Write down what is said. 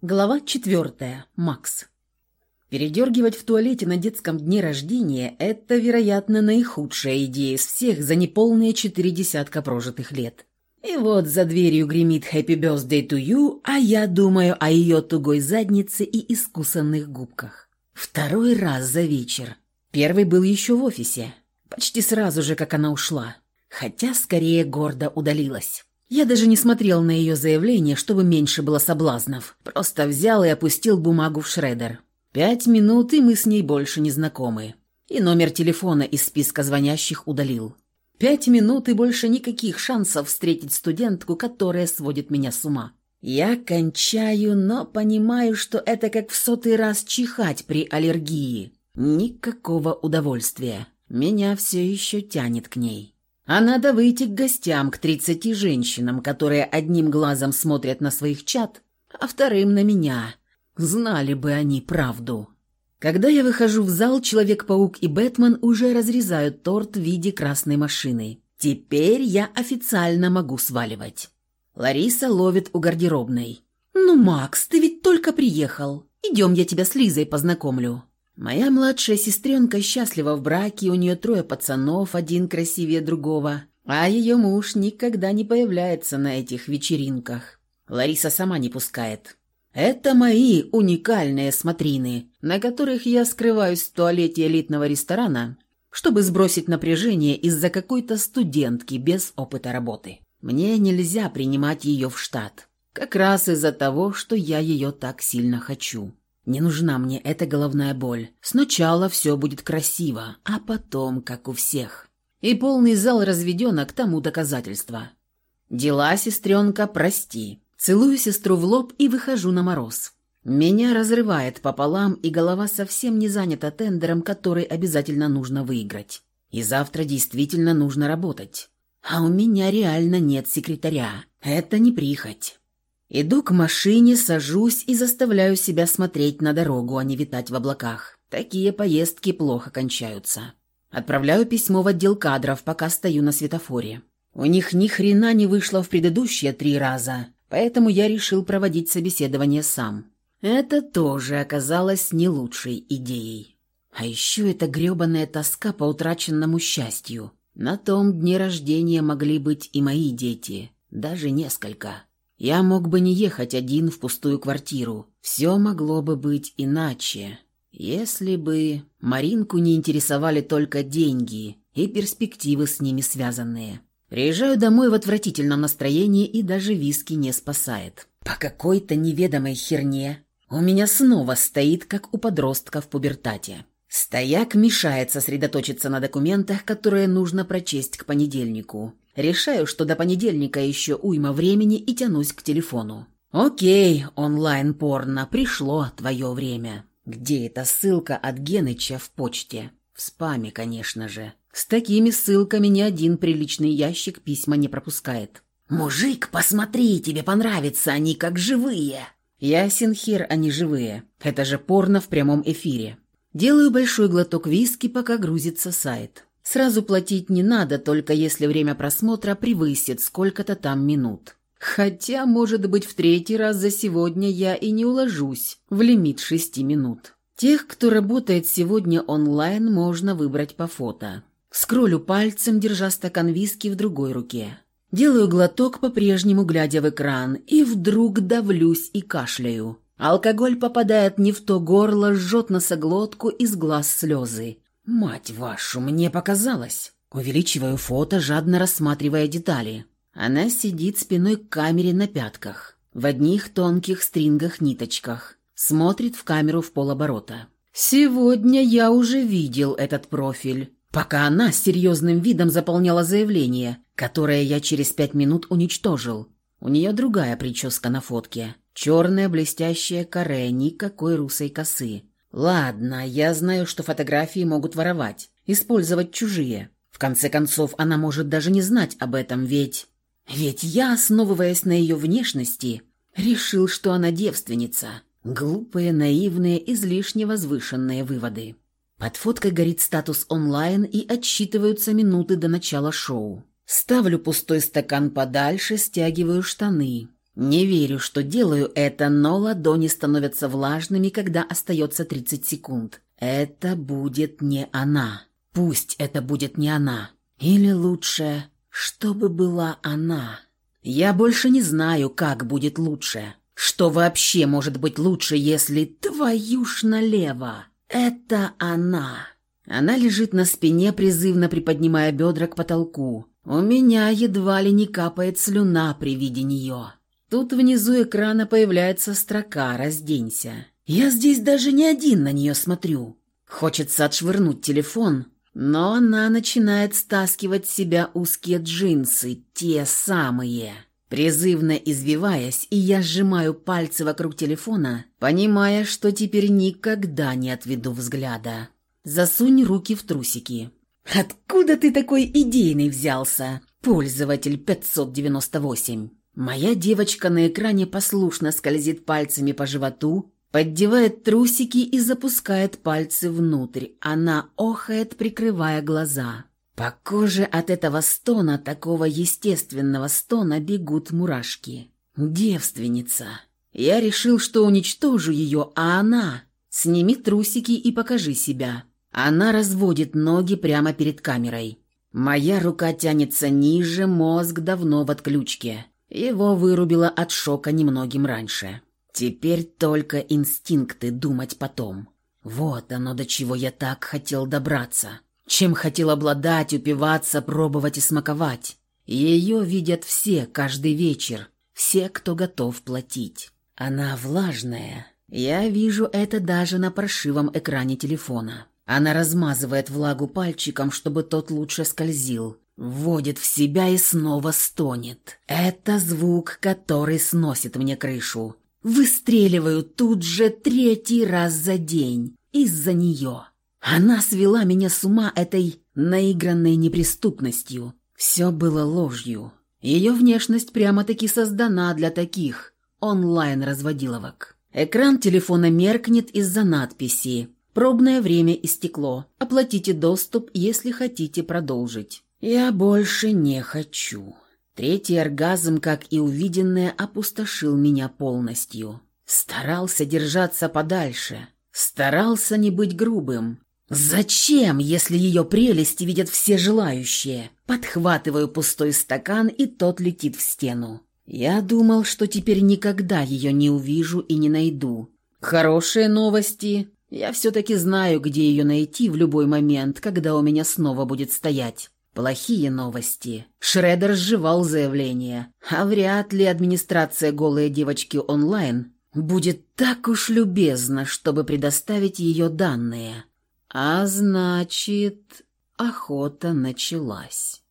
Глава четвертая. Макс. Передергивать в туалете на детском дне рождения – это, вероятно, наихудшая идея из всех за неполные четыре десятка прожитых лет. И вот за дверью гремит «Happy birthday to you», а я думаю о ее тугой заднице и искусанных губках. Второй раз за вечер. Первый был еще в офисе. Почти сразу же, как она ушла. Хотя скорее гордо удалилась. Я даже не смотрел на ее заявление, чтобы меньше было соблазнов. Просто взял и опустил бумагу в шредер. Пять минут, и мы с ней больше не знакомы. И номер телефона из списка звонящих удалил. Пять минут и больше никаких шансов встретить студентку, которая сводит меня с ума. Я кончаю, но понимаю, что это как в сотый раз чихать при аллергии. Никакого удовольствия. Меня все еще тянет к ней. А надо выйти к гостям, к тридцати женщинам, которые одним глазом смотрят на своих чад, а вторым на меня. Знали бы они правду. Когда я выхожу в зал, Человек-паук и Бэтмен уже разрезают торт в виде красной машины. Теперь я официально могу сваливать. Лариса ловит у гардеробной. «Ну, Макс, ты ведь только приехал. Идем, я тебя с Лизой познакомлю». Моя младшая сестренка счастлива в браке, у нее трое пацанов, один красивее другого, а ее муж никогда не появляется на этих вечеринках. Лариса сама не пускает. Это мои уникальные смотрины, на которых я скрываюсь в туалете элитного ресторана, чтобы сбросить напряжение из-за какой-то студентки без опыта работы. Мне нельзя принимать ее в штат. Как раз из-за того, что я ее так сильно хочу. Не нужна мне эта головная боль. Сначала все будет красиво, а потом, как у всех. И полный зал разведенок тому доказательство. Дела, сестренка, прости. Целую сестру в лоб и выхожу на мороз. Меня разрывает пополам, и голова совсем не занята тендером, который обязательно нужно выиграть. И завтра действительно нужно работать. А у меня реально нет секретаря. Это не прихоть. Иду к машине, сажусь и заставляю себя смотреть на дорогу, а не витать в облаках. Такие поездки плохо кончаются. Отправляю письмо в отдел кадров, пока стою на светофоре. У них ни хрена не вышло в предыдущие три раза, поэтому я решил проводить собеседование сам. Это тоже оказалось не лучшей идеей. А еще эта гребаная тоска по утраченному счастью. На том дне рождения могли быть и мои дети, даже несколько. Я мог бы не ехать один в пустую квартиру. Все могло бы быть иначе. Если бы Маринку не интересовали только деньги и перспективы с ними связанные. Приезжаю домой в отвратительном настроении и даже виски не спасает. По какой-то неведомой херне у меня снова стоит, как у подростка в пубертате. Стояк мешает сосредоточиться на документах, которые нужно прочесть к понедельнику. Решаю, что до понедельника еще уйма времени и тянусь к телефону. «Окей, онлайн-порно, пришло твое время». Где эта ссылка от Геныча в почте? В спаме, конечно же. С такими ссылками ни один приличный ящик письма не пропускает. «Мужик, посмотри, тебе понравится, они как живые!» Ясен хер, они живые. Это же порно в прямом эфире. Делаю большой глоток виски, пока грузится сайт. Сразу платить не надо, только если время просмотра превысит сколько-то там минут. Хотя, может быть, в третий раз за сегодня я и не уложусь в лимит шести минут. Тех, кто работает сегодня онлайн, можно выбрать по фото. Скроллю пальцем, держа стакан виски в другой руке. Делаю глоток, по-прежнему глядя в экран, и вдруг давлюсь и кашляю. Алкоголь попадает не в то горло, жжет носоглотку, из глаз слезы. «Мать вашу, мне показалось!» Увеличиваю фото, жадно рассматривая детали. Она сидит спиной к камере на пятках, в одних тонких стрингах-ниточках, смотрит в камеру в полоборота. «Сегодня я уже видел этот профиль, пока она с серьезным видом заполняла заявление, которое я через пять минут уничтожил. У нее другая прическа на фотке. Черная блестящая каре, никакой русой косы. Ладно, я знаю, что фотографии могут воровать, использовать чужие. В конце концов, она может даже не знать об этом, ведь... Ведь я, основываясь на ее внешности, решил, что она девственница. Глупые, наивные, излишне возвышенные выводы. Под фоткой горит статус онлайн и отсчитываются минуты до начала шоу. Ставлю пустой стакан подальше, стягиваю штаны. Не верю, что делаю это, но ладони становятся влажными, когда остается 30 секунд. Это будет не она. Пусть это будет не она. Или лучше, чтобы была она. Я больше не знаю, как будет лучше. Что вообще может быть лучше, если твою ж налево? Это она. Она лежит на спине, призывно приподнимая бедра к потолку. У меня едва ли не капает слюна при виде нее. Тут внизу экрана появляется строка «Разденься». Я здесь даже не один на нее смотрю. Хочется отшвырнуть телефон, но она начинает стаскивать с себя узкие джинсы, те самые. Призывно извиваясь, и я сжимаю пальцы вокруг телефона, понимая, что теперь никогда не отведу взгляда. Засунь руки в трусики. «Откуда ты такой идейный взялся, пользователь 598?» Моя девочка на экране послушно скользит пальцами по животу, поддевает трусики и запускает пальцы внутрь. Она охает, прикрывая глаза. По коже от этого стона, такого естественного стона, бегут мурашки. Девственница. Я решил, что уничтожу ее, а она... Сними трусики и покажи себя. Она разводит ноги прямо перед камерой. Моя рука тянется ниже, мозг давно в отключке. Его вырубило от шока немногим раньше. Теперь только инстинкты думать потом. Вот оно, до чего я так хотел добраться. Чем хотел обладать, упиваться, пробовать и смаковать. Ее видят все каждый вечер, все, кто готов платить. Она влажная. Я вижу это даже на паршивом экране телефона. Она размазывает влагу пальчиком, чтобы тот лучше скользил. Вводит в себя и снова стонет. Это звук, который сносит мне крышу. Выстреливаю тут же третий раз за день. Из-за нее. Она свела меня с ума этой наигранной неприступностью. Все было ложью. Ее внешность прямо-таки создана для таких онлайн-разводиловок. Экран телефона меркнет из-за надписи «Пробное время истекло. Оплатите доступ, если хотите продолжить». Я больше не хочу. Третий оргазм, как и увиденное, опустошил меня полностью. Старался держаться подальше. Старался не быть грубым. Зачем, если ее прелести видят все желающие? Подхватываю пустой стакан, и тот летит в стену. Я думал, что теперь никогда ее не увижу и не найду. Хорошие новости. Я все-таки знаю, где ее найти в любой момент, когда у меня снова будет стоять. Плохие новости. Шредер сживал заявление, а вряд ли администрация «Голые девочки онлайн» будет так уж любезна, чтобы предоставить ее данные. А значит, охота началась.